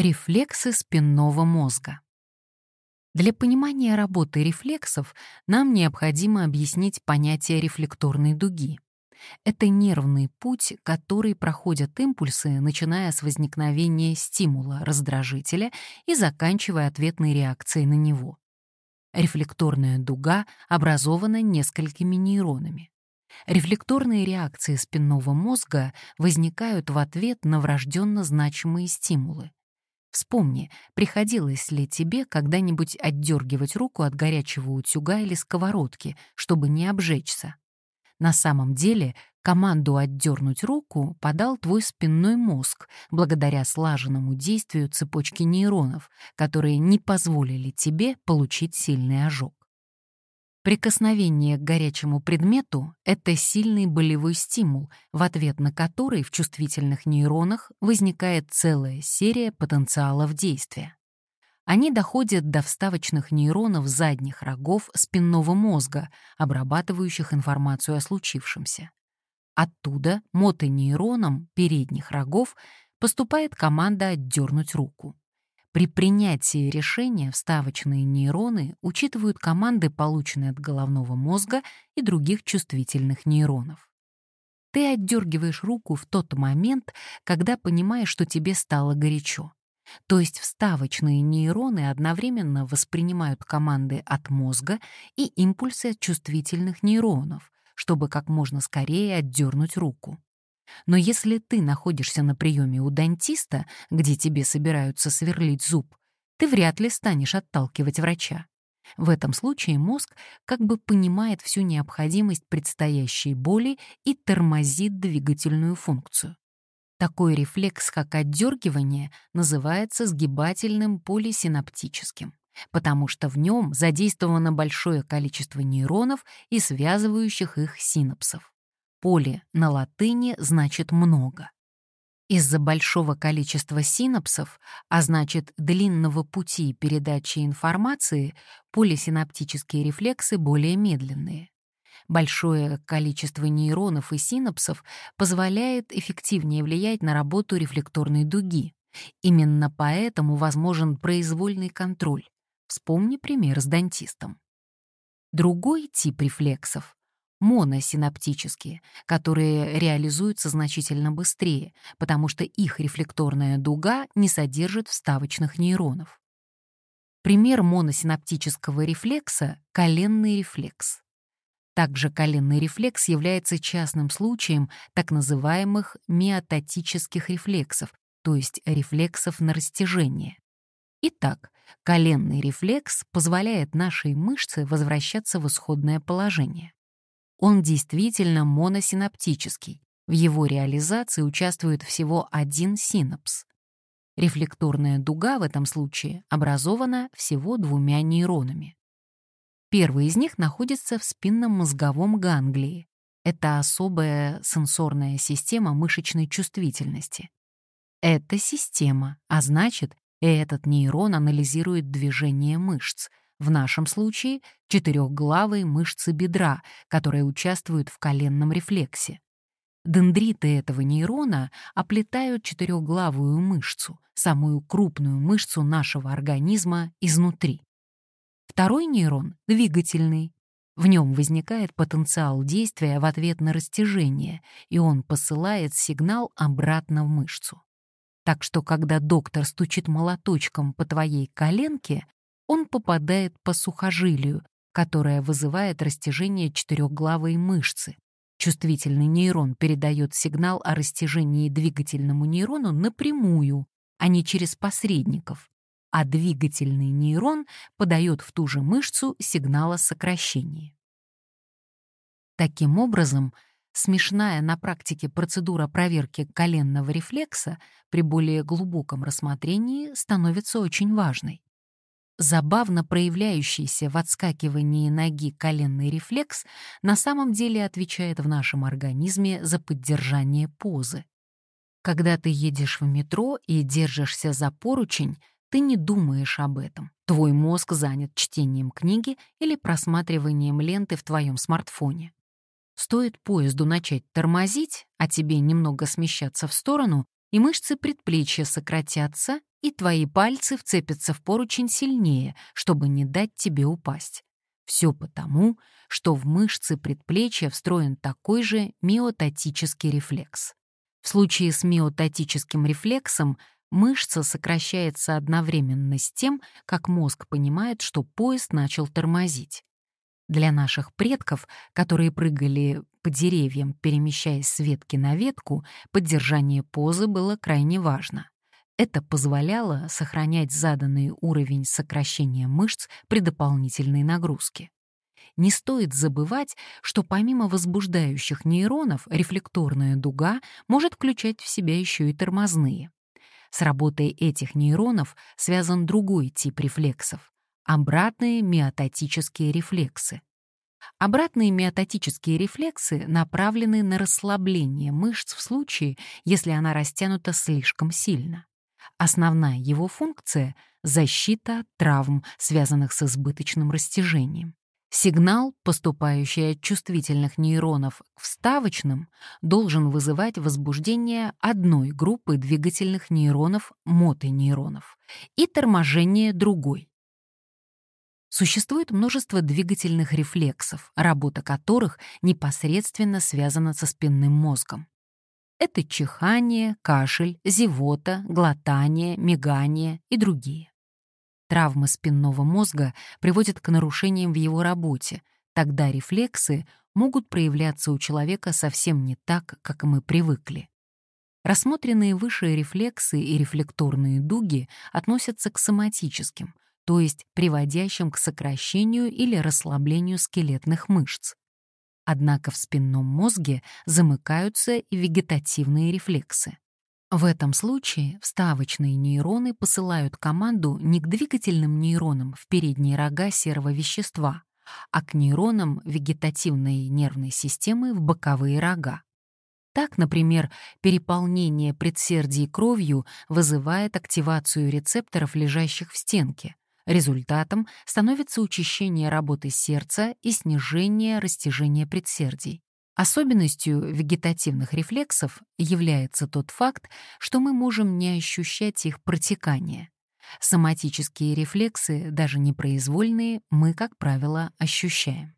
Рефлексы спинного мозга. Для понимания работы рефлексов нам необходимо объяснить понятие рефлекторной дуги. Это нервный путь, который проходят импульсы, начиная с возникновения стимула, раздражителя и заканчивая ответной реакцией на него. Рефлекторная дуга образована несколькими нейронами. Рефлекторные реакции спинного мозга возникают в ответ на врожденно значимые стимулы. Вспомни, приходилось ли тебе когда-нибудь отдергивать руку от горячего утюга или сковородки, чтобы не обжечься? На самом деле команду отдернуть руку подал твой спинной мозг благодаря слаженному действию цепочки нейронов, которые не позволили тебе получить сильный ожог. Прикосновение к горячему предмету — это сильный болевой стимул, в ответ на который в чувствительных нейронах возникает целая серия потенциалов действия. Они доходят до вставочных нейронов задних рогов спинного мозга, обрабатывающих информацию о случившемся. Оттуда мотонейронам передних рогов поступает команда отдернуть руку. При принятии решения вставочные нейроны учитывают команды, полученные от головного мозга и других чувствительных нейронов. Ты отдергиваешь руку в тот момент, когда понимаешь, что тебе стало горячо. То есть вставочные нейроны одновременно воспринимают команды от мозга и импульсы от чувствительных нейронов, чтобы как можно скорее отдернуть руку. Но если ты находишься на приеме у дантиста, где тебе собираются сверлить зуб, ты вряд ли станешь отталкивать врача. В этом случае мозг как бы понимает всю необходимость предстоящей боли и тормозит двигательную функцию. Такой рефлекс, как отдергивание, называется сгибательным полисинаптическим, потому что в нем задействовано большое количество нейронов и связывающих их синапсов. Поле на латыни значит «много». Из-за большого количества синапсов, а значит длинного пути передачи информации, полисинаптические рефлексы более медленные. Большое количество нейронов и синапсов позволяет эффективнее влиять на работу рефлекторной дуги. Именно поэтому возможен произвольный контроль. Вспомни пример с дантистом. Другой тип рефлексов моносинаптические, которые реализуются значительно быстрее, потому что их рефлекторная дуга не содержит вставочных нейронов. Пример моносинаптического рефлекса — коленный рефлекс. Также коленный рефлекс является частным случаем так называемых миотатических рефлексов, то есть рефлексов на растяжение. Итак, коленный рефлекс позволяет нашей мышце возвращаться в исходное положение. Он действительно моносинаптический. В его реализации участвует всего один синапс. Рефлекторная дуга в этом случае образована всего двумя нейронами. Первый из них находится в спинном мозговом ганглии. Это особая сенсорная система мышечной чувствительности. Это система, а значит, этот нейрон анализирует движение мышц, в нашем случае четырехглавые мышцы бедра, которые участвуют в коленном рефлексе. Дендриты этого нейрона оплетают четырехглавую мышцу, самую крупную мышцу нашего организма изнутри. Второй нейрон — двигательный. В нем возникает потенциал действия в ответ на растяжение, и он посылает сигнал обратно в мышцу. Так что, когда доктор стучит молоточком по твоей коленке, он попадает по сухожилию, которое вызывает растяжение четырехглавой мышцы. Чувствительный нейрон передает сигнал о растяжении двигательному нейрону напрямую, а не через посредников, а двигательный нейрон подает в ту же мышцу сигнал о сокращении. Таким образом, смешная на практике процедура проверки коленного рефлекса при более глубоком рассмотрении становится очень важной. Забавно проявляющийся в отскакивании ноги коленный рефлекс на самом деле отвечает в нашем организме за поддержание позы. Когда ты едешь в метро и держишься за поручень, ты не думаешь об этом. Твой мозг занят чтением книги или просматриванием ленты в твоем смартфоне. Стоит поезду начать тормозить, а тебе немного смещаться в сторону, и мышцы предплечья сократятся, и твои пальцы вцепятся в поручень сильнее, чтобы не дать тебе упасть. Все потому, что в мышцы предплечья встроен такой же миотатический рефлекс. В случае с миотатическим рефлексом мышца сокращается одновременно с тем, как мозг понимает, что поезд начал тормозить. Для наших предков, которые прыгали по деревьям, перемещаясь с ветки на ветку, поддержание позы было крайне важно. Это позволяло сохранять заданный уровень сокращения мышц при дополнительной нагрузке. Не стоит забывать, что помимо возбуждающих нейронов рефлекторная дуга может включать в себя еще и тормозные. С работой этих нейронов связан другой тип рефлексов — обратные миотатические рефлексы. Обратные миотатические рефлексы направлены на расслабление мышц в случае, если она растянута слишком сильно. Основная его функция — защита от травм, связанных с избыточным растяжением. Сигнал, поступающий от чувствительных нейронов к вставочным, должен вызывать возбуждение одной группы двигательных нейронов мотонейронов и торможение другой. Существует множество двигательных рефлексов, работа которых непосредственно связана со спинным мозгом. Это чихание, кашель, зевота, глотание, мигание и другие. Травмы спинного мозга приводят к нарушениям в его работе, тогда рефлексы могут проявляться у человека совсем не так, как мы привыкли. Рассмотренные выше рефлексы и рефлекторные дуги относятся к соматическим, то есть приводящим к сокращению или расслаблению скелетных мышц. Однако в спинном мозге замыкаются и вегетативные рефлексы. В этом случае вставочные нейроны посылают команду не к двигательным нейронам в передние рога серого вещества, а к нейронам вегетативной нервной системы в боковые рога. Так, например, переполнение предсердий кровью вызывает активацию рецепторов, лежащих в стенке. Результатом становится учащение работы сердца и снижение растяжения предсердий. Особенностью вегетативных рефлексов является тот факт, что мы можем не ощущать их протекание. Соматические рефлексы, даже непроизвольные, мы, как правило, ощущаем.